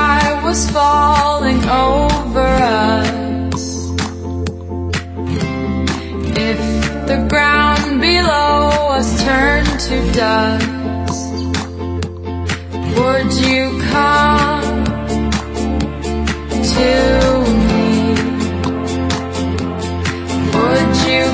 sky was falling over us. If the ground below us turned to dust, would you come to me? Would you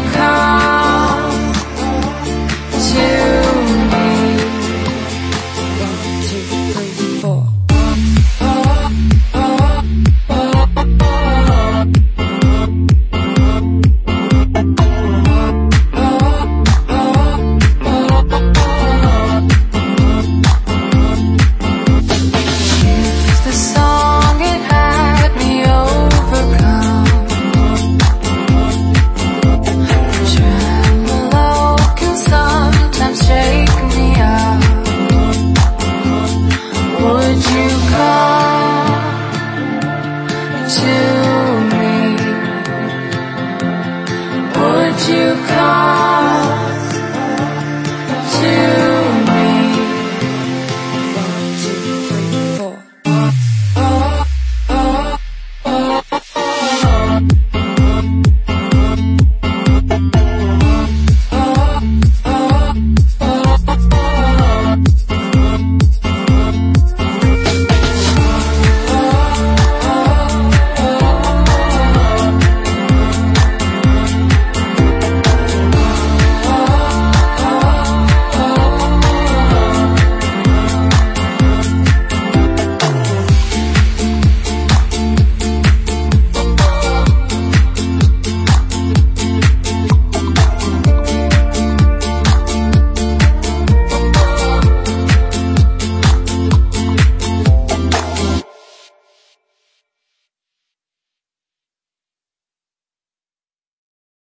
you